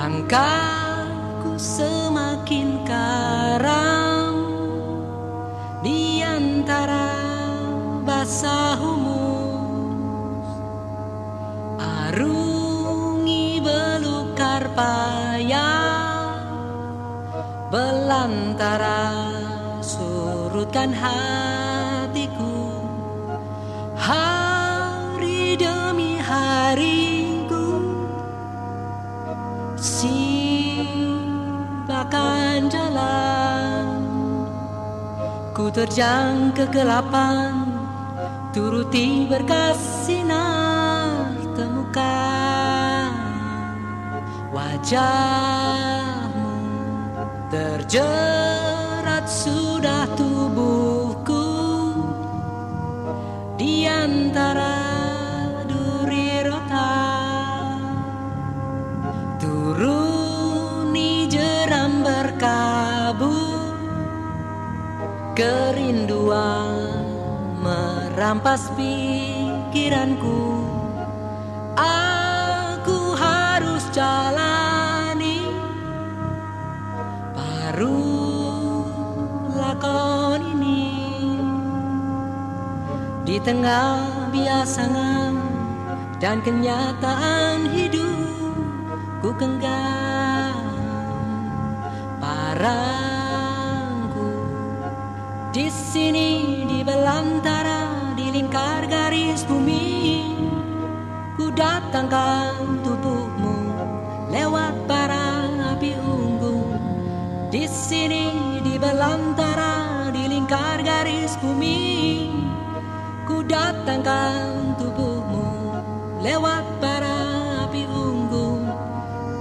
Langkahku semakin karam di antara basah humus Arungi belukar payah Belantara surutkan hatiku. Hari demi hariku Ku terjang kegelapan Turuti berkas sinar temukan Wajahmu terjerat sudah tubuhku. Di antara Kerinduan merampas pikiranku. Aku harus jalani. Baru lakon ini. Di tengah biasangan dan kenyataan hidup Ku genggam parangku di sini di belantara di lingkar garis bumi ku datangkan tubuhmu lewat bara api unggun. Di sini di belantara di lingkar garis bumi ku datangkan tubuhmu lewat bara api unggun.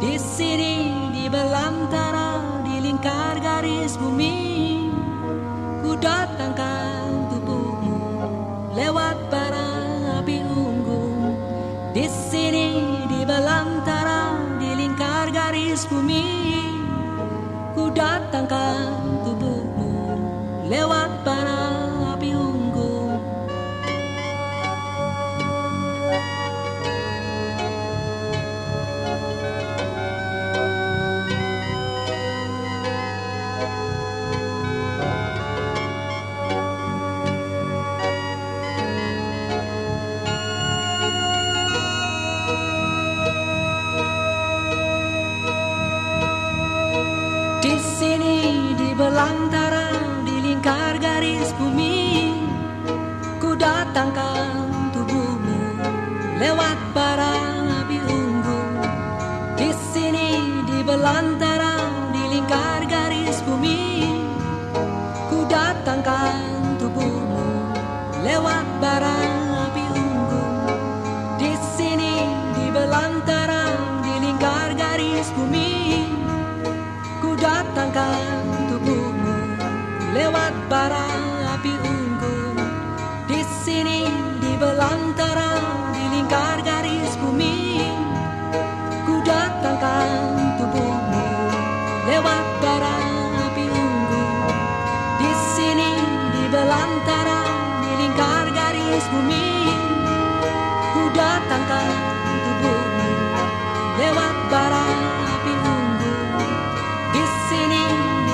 Di sini di belantara lingkar garis bumi Di Di sini di belantara di lingkar garis bumi Ku datangkan tubuhmu lewat bara api unggun Di sini di belantara di lingkar garis bumi Ku datangkan tubuhmu lewat bara api unggun Di sini di belantara di lingkar garis bumi datangkan tubuhmu lewat bara api unggun. Di sini di belantara di lingkar garis bumi. Ku datangkan tubuhmu lewat bara api unggun. Di sini di belantara di lingkar garis bumi.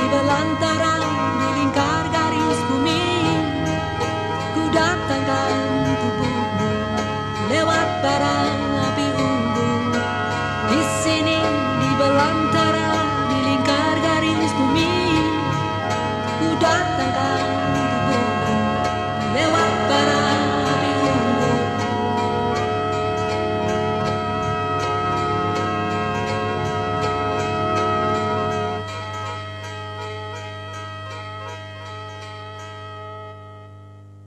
di belantara di lingkar garis bumi. Ku datangkan tubuhmu lewat barang